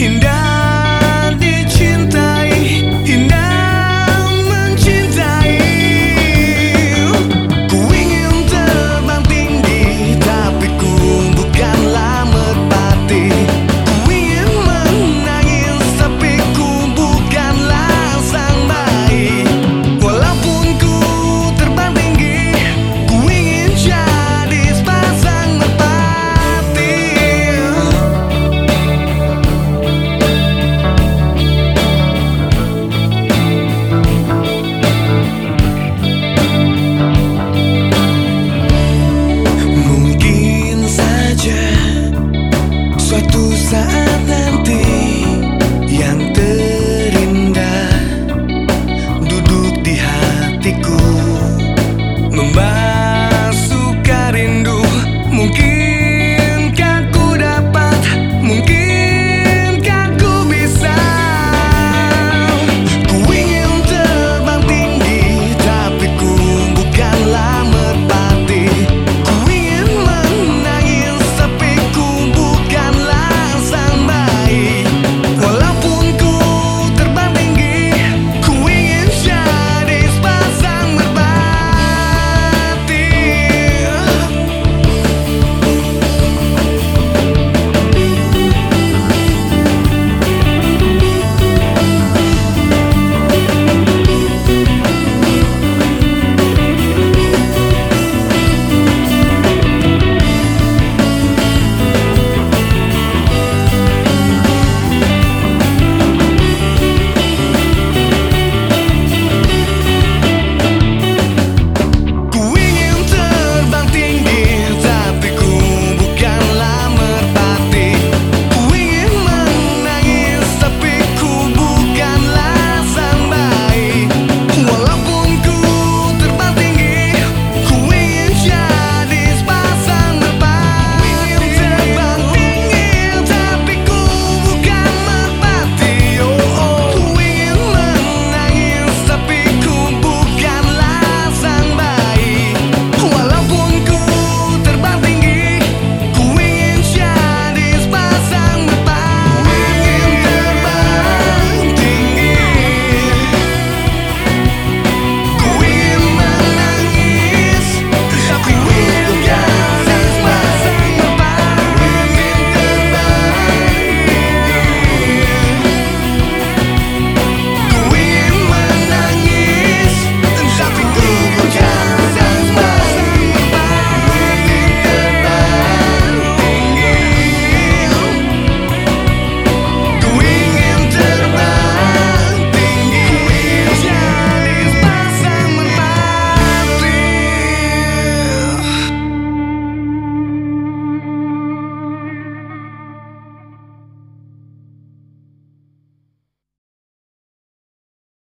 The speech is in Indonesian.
indah.